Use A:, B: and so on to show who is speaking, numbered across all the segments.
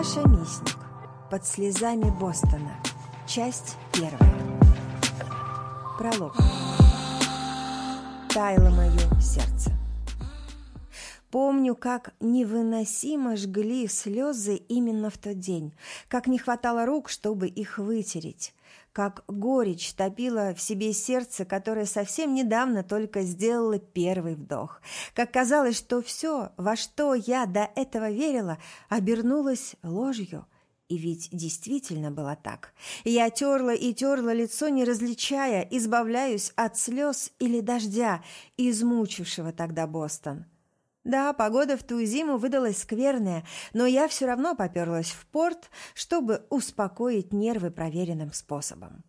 A: Маша Мисник. Под слезами Бостона. Часть первая. Пролог. Таяло мое сердце. Помню, как невыносимо жгли слезы именно в тот день, как не хватало рук, чтобы их вытереть, как горечь топила в себе сердце, которое совсем недавно только сделало первый вдох, как казалось, что все, во что я до этого верила, обернулось ложью. И ведь действительно было так. Я терла и терла лицо, не различая, избавляюсь от слез или дождя, измучившего тогда Бостон. Да, погода в ту зиму выдалась скверная, но я все равно поперлась в порт, чтобы успокоить нервы проверенным способом.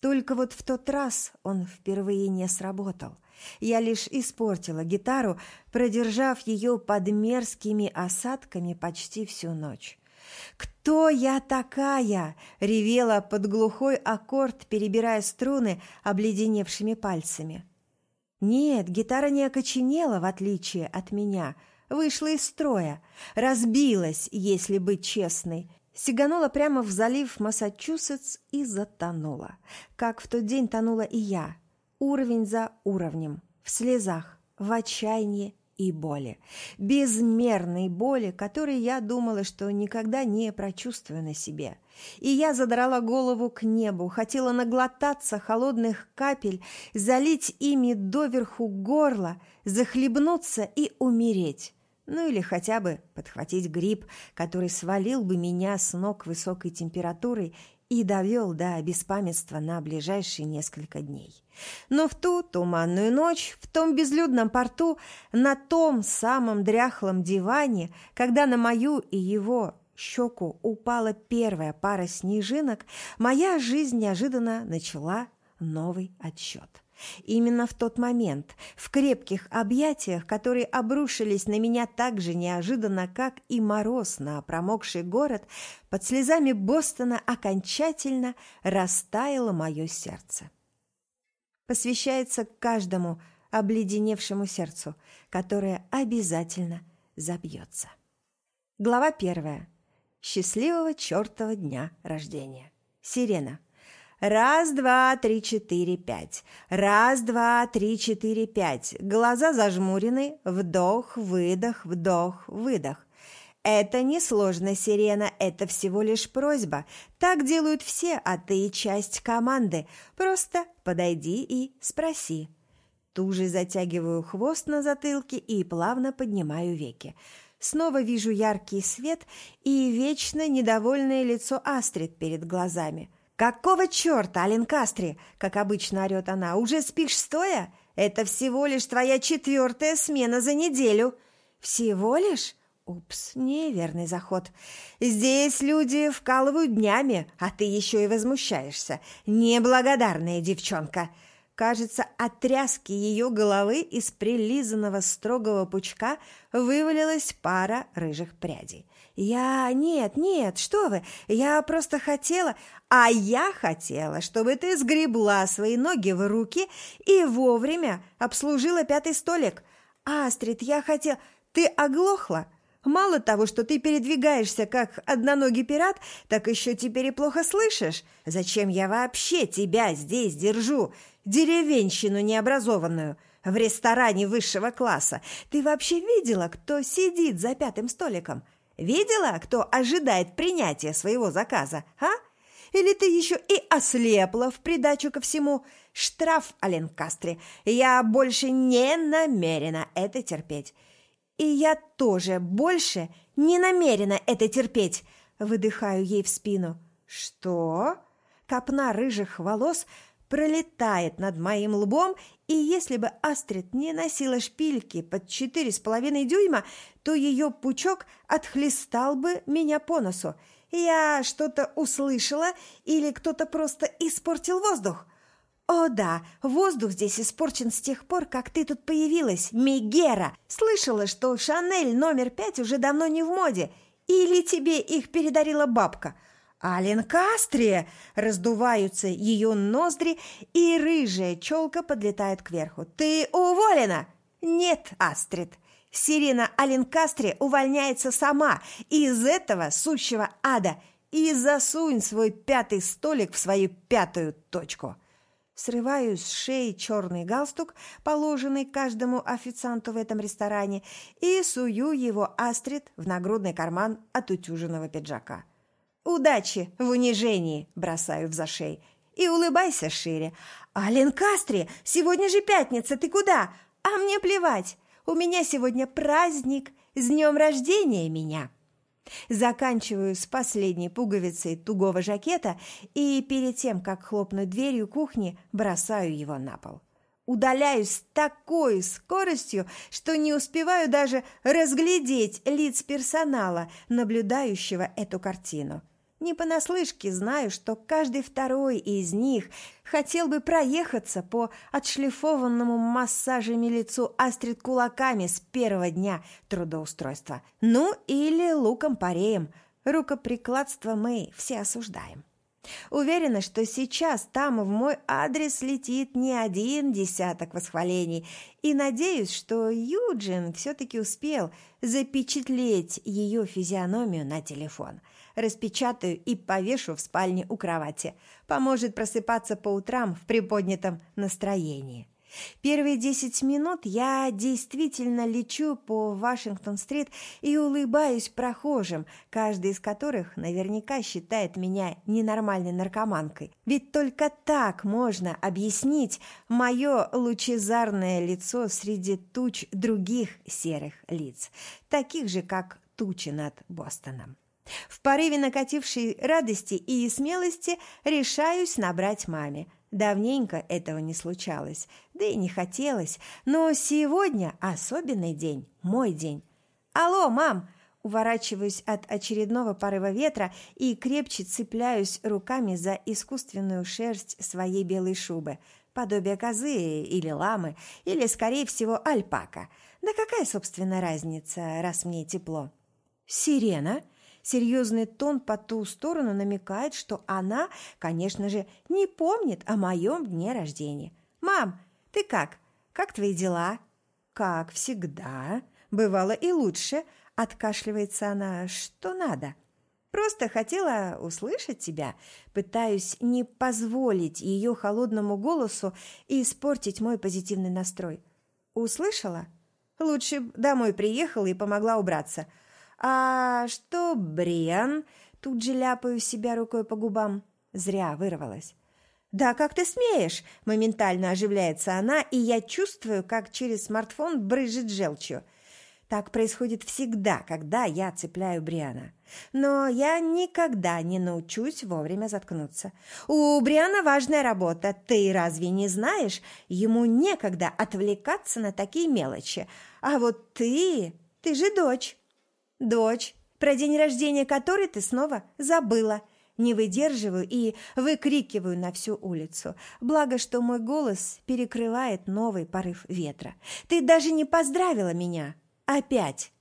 A: Только вот в тот раз он впервые не сработал. Я лишь испортила гитару, продержав ее под мерзкими осадками почти всю ночь. «Кто я такая?» — ревела под глухой аккорд, перебирая струны обледеневшими пальцами. Нет, гитара не окоченела, в отличие от меня. Вышла из строя. Разбилась, если быть честной. Сиганула прямо в залив Массачусетс и затонула. Как в тот день тонула и я. Уровень за уровнем. В слезах, в отчаянии, и боли. Безмерной боли, которой я думала, что никогда не прочувствую на себе. И я задрала голову к небу, хотела наглотаться холодных капель, залить ими доверху горло, захлебнуться и умереть. Ну или хотя бы подхватить грипп, который свалил бы меня с ног высокой температурой и довел до беспамятства на ближайшие несколько дней. Но в ту туманную ночь, в том безлюдном порту, на том самом дряхлом диване, когда на мою и его щеку упала первая пара снежинок, моя жизнь неожиданно начала новый отсчет. Именно в тот момент, в крепких объятиях, которые обрушились на меня так же неожиданно, как и мороз на промокший город, под слезами Бостона окончательно растаяло мое сердце. Посвящается каждому обледеневшему сердцу, которое обязательно забьется. Глава первая. Счастливого чертова дня рождения. Сирена. Раз, два, три, четыре, пять. Раз, два, три, четыре, пять. Глаза зажмурены. Вдох, выдох, вдох, выдох. Это не сложно, Сирена, это всего лишь просьба. Так делают все, а ты часть команды. Просто подойди и спроси. Туже затягиваю хвост на затылке и плавно поднимаю веки. Снова вижу яркий свет и вечно недовольное лицо Астрид перед глазами. «Какого черта, Ален Кастри?» – как обычно орет она. «Уже спишь стоя? Это всего лишь твоя четвертая смена за неделю». «Всего лишь?» Упс, неверный заход. Здесь люди вкалывают днями, а ты еще и возмущаешься. Неблагодарная девчонка. Кажется, от тряски ее головы из прилизанного строгого пучка вывалилась пара рыжих прядей. «Я... Нет, нет, что вы! Я просто хотела... А я хотела, чтобы ты сгребла свои ноги в руки и вовремя обслужила пятый столик. Астрид, я хотела... Ты оглохла?» Мало того, что ты передвигаешься как одноногий пират, так еще теперь и плохо слышишь. Зачем я вообще тебя здесь держу, деревенщину необразованную, в ресторане высшего класса? Ты вообще видела, кто сидит за пятым столиком? Видела, кто ожидает принятия своего заказа, а? Или ты еще и ослепла в придачу ко всему? Штраф, Ален Кастри. Я больше не намерена это терпеть. И я тоже больше не намерена это терпеть. Выдыхаю ей в спину. Что? Копна рыжих волос пролетает над моим лбом, и если бы Астрид не носила шпильки под четыре с половиной дюйма, то ее пучок отхлестал бы меня по носу. Я что-то услышала или кто-то просто испортил воздух? «О да, воздух здесь испорчен с тех пор, как ты тут появилась, Мегера. Слышала, что Шанель номер пять уже давно не в моде. Или тебе их передарила бабка?» «Ален Кастрия!» Раздуваются ее ноздри, и рыжая челка подлетает кверху. «Ты уволена!» «Нет, Астрид, Сирена Аленкастре увольняется сама из этого сущего ада и засунь свой пятый столик в свою пятую точку. Срываю с шеи черный галстук, положенный каждому официанту в этом ресторане, и сую его Астрид в нагрудный карман от утюженного пиджака. «Удачи в унижении!» – бросаю в зашей. «И улыбайся шире!» «Ален Кастри, сегодня же пятница, ты куда?» «А мне плевать! У меня сегодня праздник! С днем рождения меня!» Заканчиваю с последней пуговицей тугого жакета и перед тем, как хлопнуть дверью кухни, бросаю его на пол. Удаляюсь с такой скоростью, что не успеваю даже разглядеть лиц персонала, наблюдающего эту картину. Не понаслышке знаю, что каждый второй из них хотел бы проехаться по отшлифованному массажами лицу Астрид кулаками с первого дня трудоустройства. Ну или луком-пореем. Рукоприкладство мы все осуждаем. Уверена, что сейчас там в мой адрес летит не один десяток восхвалений, и надеюсь, что Юджин все-таки успел запечатлеть ее физиономию на телефон – распечатаю и повешу в спальне у кровати. Поможет просыпаться по утрам в приподнятом настроении. Первые десять минут я действительно лечу по Вашингтон-стрит и улыбаюсь прохожим, каждый из которых наверняка считает меня ненормальной наркоманкой. Ведь только так можно объяснить мое лучезарное лицо среди туч других серых лиц, таких же, как тучи над Бостоном. В порыве накатившей радости и смелости решаюсь набрать маме. Давненько этого не случалось, да и не хотелось, но сегодня особенный день, мой день. «Алло, мам!» Уворачиваюсь от очередного порыва ветра и крепче цепляюсь руками за искусственную шерсть своей белой шубы, подобие козы или ламы, или, скорее всего, альпака. Да какая, собственно, разница, раз мне тепло? «Сирена?» Серьезный тон по ту сторону намекает, что она, конечно же, не помнит о моем дне рождения. «Мам, ты как? Как твои дела?» «Как всегда. Бывало и лучше», – откашливается она. «Что надо?» Просто хотела услышать тебя. Пытаюсь не позволить ее холодному голосу испортить мой позитивный настрой. Услышала? Лучше домой приехала и помогла убраться. «А что, Бриан?» Тут же ляпаю себя рукой по губам. Зря вырвалась. «Да как ты смеешь?» – моментально оживляется она, и я чувствую, как через смартфон брызжет желчью. Так происходит всегда, когда я цепляю Бриана. Но я никогда не научусь вовремя заткнуться. У Бриана важная работа, ты разве не знаешь? Ему некогда отвлекаться на такие мелочи. А вот ты, ты же дочь. «Дочь, про день рождения которой ты снова забыла». Не выдерживаю и выкрикиваю на всю улицу. Благо, что мой голос перекрывает новый порыв ветра. «Ты даже не поздравила меня! Опять!»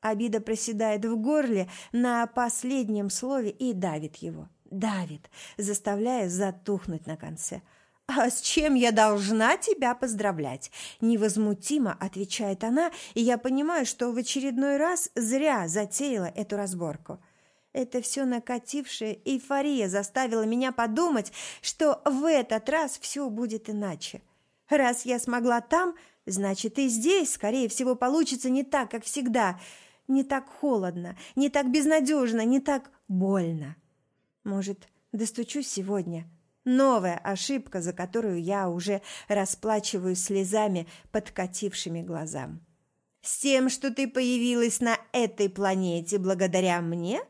A: Обида проседает в горле на последнем слове и давит его. Давит, заставляя затухнуть на конце. «А с чем я должна тебя поздравлять?» Невозмутимо отвечает она, и я понимаю, что в очередной раз зря затеяла эту разборку. Это все накатившая эйфория заставила меня подумать, что в этот раз все будет иначе. Раз я смогла там, значит и здесь, скорее всего, получится не так, как всегда. Не так холодно, не так безнадежно, не так больно. Может, достучусь сегодня – Новая ошибка, за которую я уже расплачиваюсь слезами, подкатившими глазам. «С тем, что ты появилась на этой планете благодаря мне?»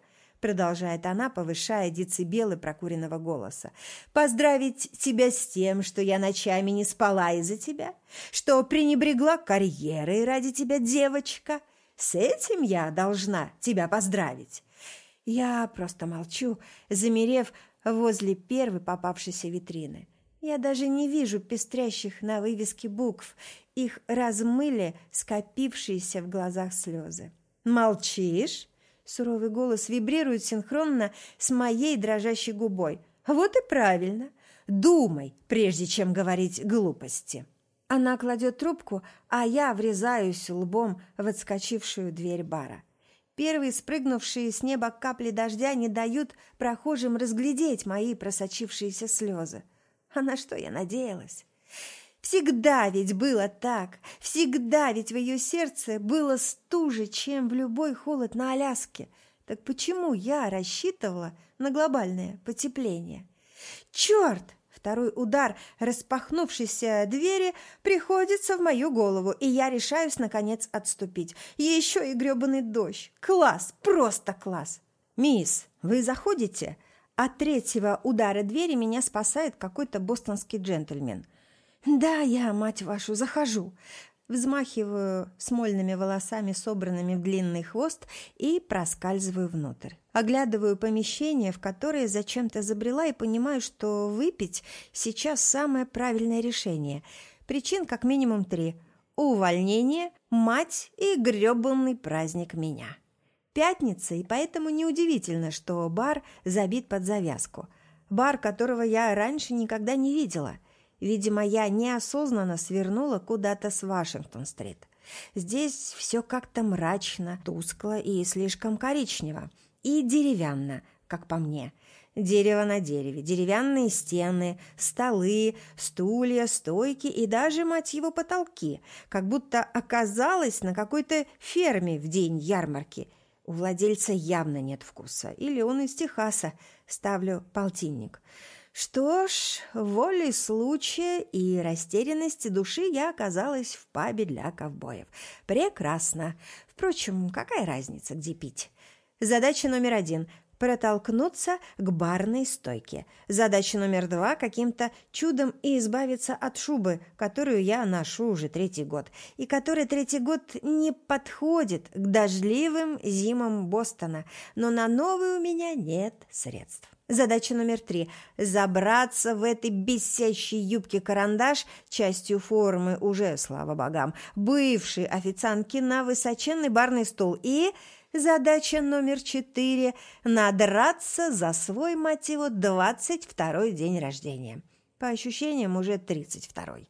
A: продолжает она, повышая децибелы прокуренного голоса. «Поздравить тебя с тем, что я ночами не спала из-за тебя, что пренебрегла карьерой ради тебя, девочка. С этим я должна тебя поздравить». Я просто молчу, замерев возле первой попавшейся витрины. Я даже не вижу пестрящих на вывеске букв, их размыли скопившиеся в глазах слезы. «Молчишь?» Суровый голос вибрирует синхронно с моей дрожащей губой. «Вот и правильно. Думай, прежде чем говорить глупости». Она кладет трубку, а я врезаюсь лбом в отскочившую дверь бара. Первые спрыгнувшие с неба капли дождя не дают прохожим разглядеть мои просочившиеся слезы. А на что я надеялась? Всегда ведь было так, всегда ведь в ее сердце было стуже, чем в любой холод на Аляске. Так почему я рассчитывала на глобальное потепление? Черт! Второй удар распахнувшейся двери приходится в мою голову, и я решаюсь, наконец, отступить. Еще и гребаный дождь. Класс! Просто класс! «Мисс, вы заходите?» От третьего удара двери меня спасает какой-то бостонский джентльмен. «Да, я, мать вашу, захожу!» Взмахиваю смольными волосами, собранными в длинный хвост, и проскальзываю внутрь. Оглядываю помещение, в которое зачем-то забрела, и понимаю, что выпить сейчас самое правильное решение. Причин как минимум три. Увольнение, мать и грёбаный праздник меня. Пятница, и поэтому неудивительно, что бар забит под завязку. Бар, которого я раньше никогда не видела – Видимо, я неосознанно свернула куда-то с Вашингтон-стрит. Здесь все как-то мрачно, тускло и слишком коричнево. И деревянно, как по мне. Дерево на дереве, деревянные стены, столы, стулья, стойки и даже, мать его, потолки. Как будто оказалась на какой-то ферме в день ярмарки. У владельца явно нет вкуса. Или он из Техаса. Ставлю полтинник. Что ж, волей случая и растерянности души я оказалась в пабе для ковбоев. Прекрасно. Впрочем, какая разница, где пить? Задача номер один – протолкнуться к барной стойке. Задача номер два – каким-то чудом избавиться от шубы, которую я ношу уже третий год, и которая третий год не подходит к дождливым зимам Бостона, но на новый у меня нет средств. Задача номер три – забраться в этой бесящей юбке карандаш, частью формы уже, слава богам, бывшей официантки на высоченный барный стол. И задача номер четыре – надраться за свой, его, 22-й день рождения. По ощущениям, уже 32-й.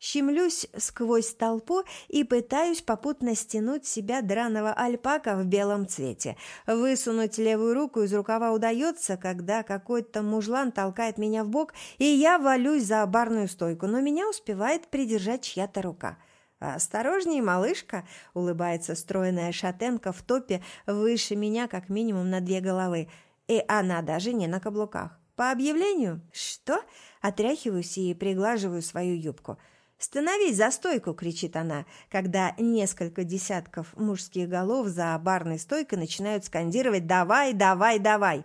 A: Щемлюсь сквозь толпу и пытаюсь попутно стянуть себя драного альпака в белом цвете. Высунуть левую руку из рукава удается, когда какой-то мужлан толкает меня в бок, и я валюсь за барную стойку, но меня успевает придержать чья-то рука. «Осторожней, малышка!» – улыбается стройная шатенка в топе выше меня как минимум на две головы. И она даже не на каблуках. «По объявлению?» «Что?» – отряхиваюсь и приглаживаю свою юбку – «Становись за стойку!» – кричит она, когда несколько десятков мужских голов за барной стойкой начинают скандировать «Давай, давай, давай!»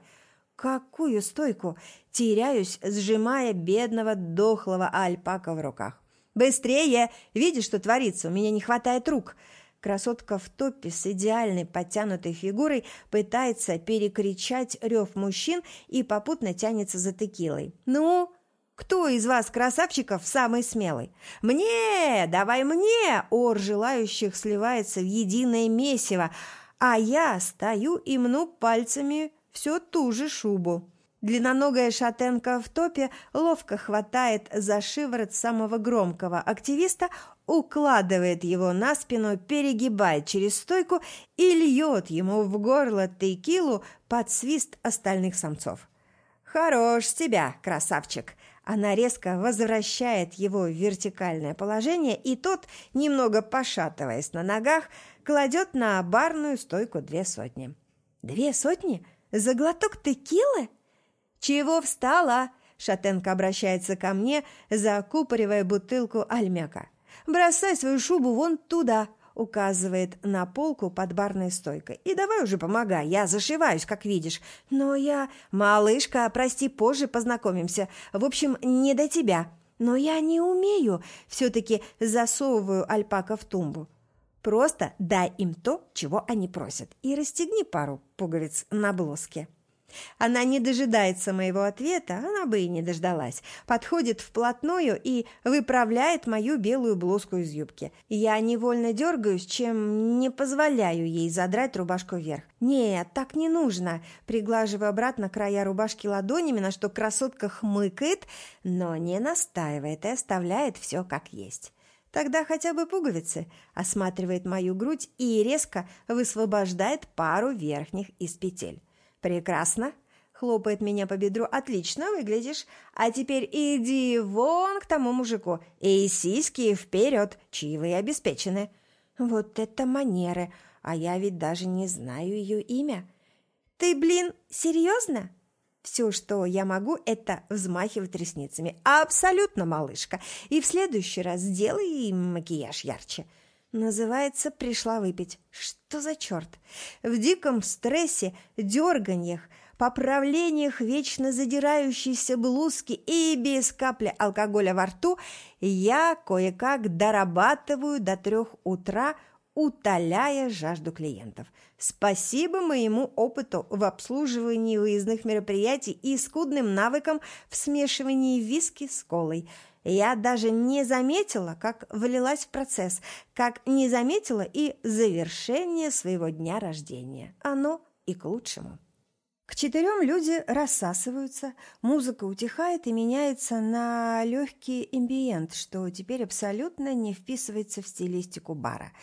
A: «Какую стойку?» – теряюсь, сжимая бедного дохлого альпака в руках. «Быстрее! Видишь, что творится? У меня не хватает рук!» Красотка в топе с идеальной подтянутой фигурой пытается перекричать рев мужчин и попутно тянется за текилой. «Ну, кто из вас, красавчиков, самый смелый? Мне! Давай мне! Ор желающих сливается в единое месиво, а я стою и мну пальцами все ту же шубу. Длинноногая шатенка в топе ловко хватает за шиворот самого громкого активиста, укладывает его на спину, перегибает через стойку и льет ему в горло текилу под свист остальных самцов. «Хорош тебя, красавчик!» Она резко возвращает его в вертикальное положение, и тот, немного пошатываясь на ногах, кладет на барную стойку две сотни. «Две сотни? За глоток текилы?» «Чего встала?» Шатенка обращается ко мне, закупоривая бутылку альмяка. «Бросай свою шубу вон туда!» Указывает на полку под барной стойкой. «И давай уже помогай, я зашиваюсь, как видишь. Но я... Малышка, прости, позже познакомимся. В общем, не до тебя. Но я не умею. Все-таки засовываю альпака в тумбу. Просто дай им то, чего они просят, и расстегни пару пуговиц на блузке». Она не дожидается моего ответа, она бы и не дождалась. Подходит вплотную и выправляет мою белую блузку из юбки. Я невольно дергаюсь, чем не позволяю ей задрать рубашку вверх. «Нет, так не нужно!» Приглаживаю обратно края рубашки ладонями, на что красотка хмыкает, но не настаивает и оставляет все как есть. Тогда хотя бы пуговицы. Осматривает мою грудь и резко высвобождает пару верхних из петель. Прекрасно. Хлопает меня по бедру. Отлично выглядишь. А теперь иди вон к тому мужику. И сиськи вперед. Чаевые обеспечены. Вот это манеры. А я ведь даже не знаю ее имя. Ты, блин, серьезно? Все, что я могу, это взмахивать ресницами. Абсолютно, малышка. И в следующий раз сделай макияж ярче. Называется «Пришла выпить». Что за черт? В диком стрессе, дерганьях, поправлениях вечно задирающейся блузки и без капли алкоголя во рту я кое-как дорабатываю до трех утра – утоляя жажду клиентов. Спасибо моему опыту в обслуживании выездных мероприятий и скудным навыкам в смешивании виски с колой. Я даже не заметила, как влилась в процесс, как не заметила и завершение своего дня рождения. Оно и к лучшему. К четырем люди рассасываются, музыка утихает и меняется на легкий эмбиент, что теперь абсолютно не вписывается в стилистику бара.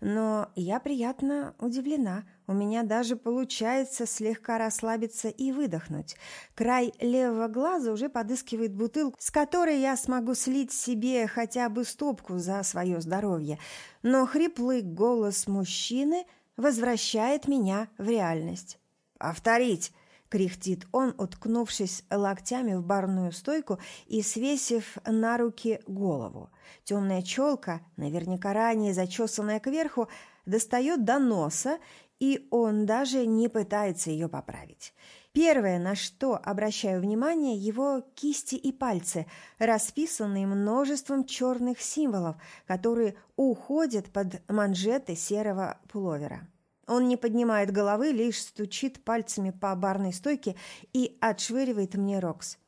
A: Но я приятно удивлена. У меня даже получается слегка расслабиться и выдохнуть. Край левого глаза уже подыскивает бутылку, с которой я смогу слить себе хотя бы стопку за свое здоровье. Но хриплый голос мужчины возвращает меня в реальность. «Повторить!» кряхтит он, уткнувшись локтями в барную стойку и свесив на руки голову. Темная челка, наверняка ранее зачесанная кверху, достает до носа, и он даже не пытается ее поправить. Первое, на что обращаю внимание, его кисти и пальцы, расписанные множеством черных символов, которые уходят под манжеты серого пуловера. Он не поднимает головы, лишь стучит пальцами по барной стойке и отшвыривает мне Рокс.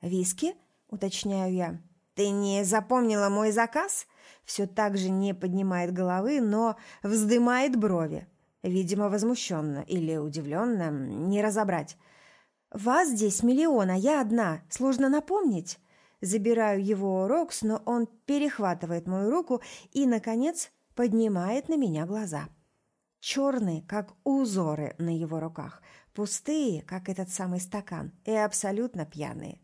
A: «Виски?» – уточняю я. «Ты не запомнила мой заказ?» Все так же не поднимает головы, но вздымает брови. Видимо, возмущенно или удивленно, не разобрать. «Вас здесь миллион, а я одна. Сложно напомнить?» Забираю его Рокс, но он перехватывает мою руку и, наконец, поднимает на меня глаза черные, как узоры на его руках, пустые, как этот самый стакан, и абсолютно пьяные.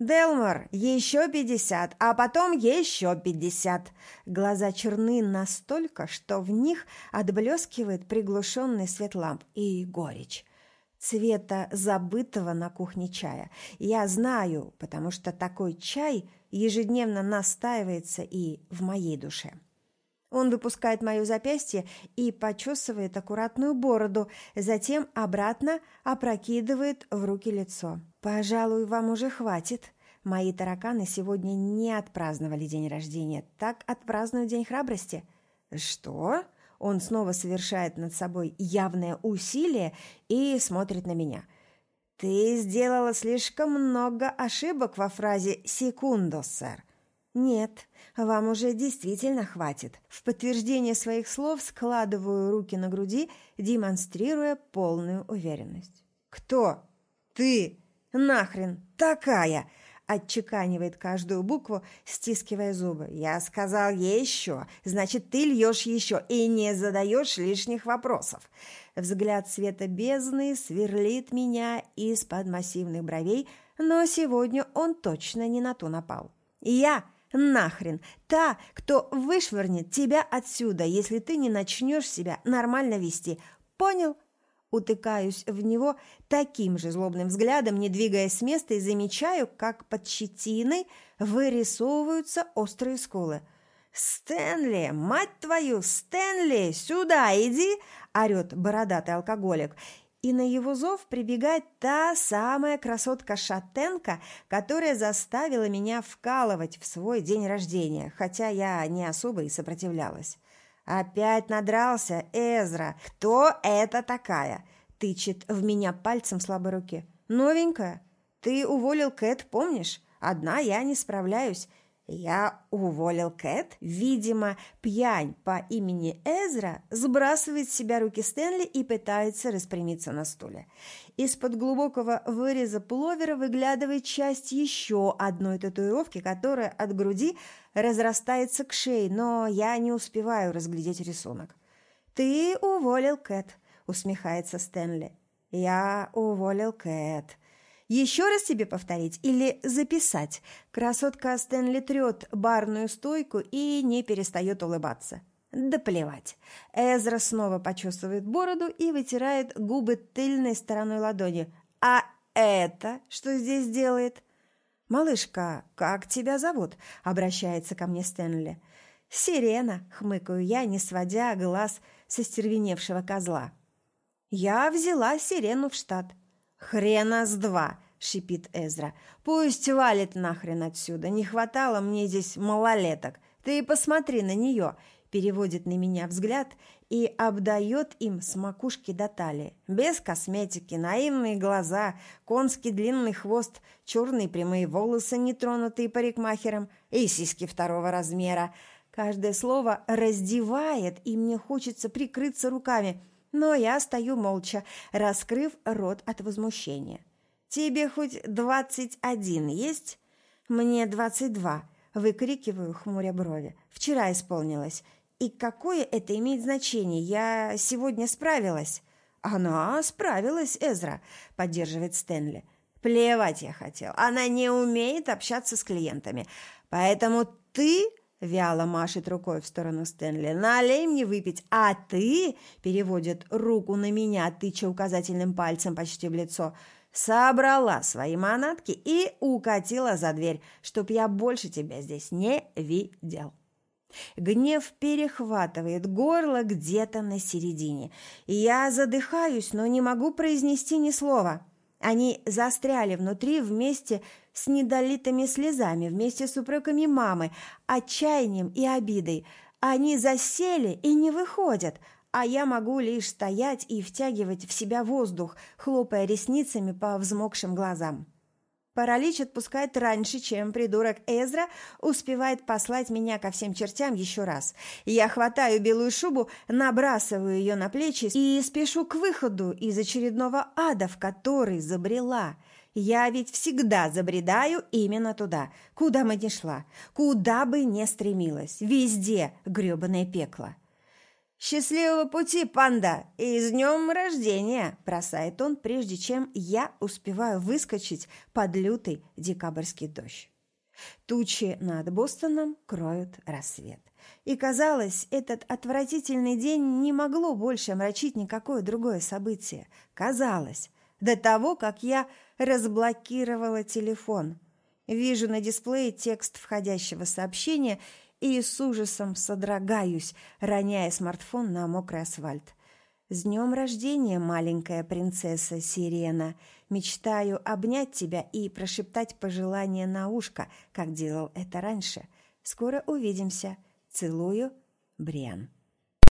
A: «Делмор, еще пятьдесят, а потом еще пятьдесят!» Глаза черны настолько, что в них отблескивает приглушенный свет ламп и горечь. Цвета забытого на кухне чая. Я знаю, потому что такой чай ежедневно настаивается и в моей душе. Он выпускает мое запястье и почесывает аккуратную бороду, затем обратно опрокидывает в руки лицо. «Пожалуй, вам уже хватит. Мои тараканы сегодня не отпраздновали день рождения, так отпразднуют День храбрости». «Что?» Он снова совершает над собой явное усилие и смотрит на меня. «Ты сделала слишком много ошибок во фразе «секунду, сэр». «Нет, вам уже действительно хватит». В подтверждение своих слов складываю руки на груди, демонстрируя полную уверенность. «Кто? Ты? Нахрен такая?» отчеканивает каждую букву, стискивая зубы. «Я сказал еще, значит, ты льешь еще и не задаешь лишних вопросов». Взгляд света бездны сверлит меня из-под массивных бровей, но сегодня он точно не на ту напал. «Я Нахрен! Та, кто вышвырнет тебя отсюда, если ты не начнешь себя нормально вести. Понял? Утыкаюсь в него таким же злобным взглядом, не двигаясь с места, и замечаю, как под щетиной вырисовываются острые скулы. «Стэнли! Мать твою! Стэнли! Сюда иди!» – орет бородатый алкоголик – и на его зов прибегает та самая красотка-шатенка, которая заставила меня вкалывать в свой день рождения, хотя я не особо и сопротивлялась. «Опять надрался, Эзра! Кто это такая?» Тычет в меня пальцем слабой руки. «Новенькая? Ты уволил Кэт, помнишь? Одна я не справляюсь. Я уволил Кэт. Видимо, пьянь по имени Эзра сбрасывает с себя руки Стэнли и пытается распрямиться на стуле. Из-под глубокого выреза пуловера выглядывает часть еще одной татуировки, которая от груди разрастается к шее, но я не успеваю разглядеть рисунок. «Ты уволил Кэт», — усмехается Стэнли. «Я уволил Кэт», еще раз тебе повторить или записать? Красотка Стэнли трет барную стойку и не перестает улыбаться. Да плевать. Эзра снова почесывает бороду и вытирает губы тыльной стороной ладони. А это что здесь делает? «Малышка, как тебя зовут?» – обращается ко мне Стэнли. «Сирена», – хмыкаю я, не сводя глаз со стервеневшего козла. «Я взяла сирену в штат». «Хрена с два!» – шипит Эзра. «Пусть валит нахрен отсюда. Не хватало мне здесь малолеток. Ты посмотри на нее!» Переводит на меня взгляд и обдает им с макушки до талии. Без косметики, наивные глаза, конский длинный хвост, черные прямые волосы, нетронутые парикмахером, и сиськи второго размера. Каждое слово раздевает, и мне хочется прикрыться руками – но я стою молча, раскрыв рот от возмущения. «Тебе хоть двадцать один есть?» «Мне двадцать два», – выкрикиваю, хмуря брови. «Вчера исполнилось. И какое это имеет значение? Я сегодня справилась». «Она справилась, Эзра», – поддерживает Стэнли. «Плевать я хотел. Она не умеет общаться с клиентами. Поэтому ты Вяло машет рукой в сторону Стэнли. «Налей мне выпить, а ты...» Переводит руку на меня, тыча указательным пальцем почти в лицо. Собрала свои манатки и укатила за дверь, чтоб я больше тебя здесь не видел. Гнев перехватывает горло где-то на середине. Я задыхаюсь, но не могу произнести ни слова. Они застряли внутри вместе с недолитыми слезами, вместе с упреками мамы, отчаянием и обидой. Они засели и не выходят, а я могу лишь стоять и втягивать в себя воздух, хлопая ресницами по взмокшим глазам. Паралич отпускает раньше, чем придурок Эзра успевает послать меня ко всем чертям еще раз. Я хватаю белую шубу, набрасываю ее на плечи и спешу к выходу из очередного ада, в который забрела. Я ведь всегда забредаю именно туда, куда бы ни шла, куда бы ни стремилась. Везде грёбаное пекло. «Счастливого пути, панда! И с днем рождения!» – бросает он, прежде чем я успеваю выскочить под лютый декабрьский дождь. Тучи над Бостоном кроют рассвет. И, казалось, этот отвратительный день не могло больше омрачить никакое другое событие. Казалось, до того, как я разблокировала телефон. Вижу на дисплее текст входящего сообщения – и с ужасом содрогаюсь, роняя смартфон на мокрый асфальт. «С днем рождения, маленькая принцесса Сирена! Мечтаю обнять тебя и прошептать пожелание на ушко, как делал это раньше. Скоро увидимся. Целую, Бриан».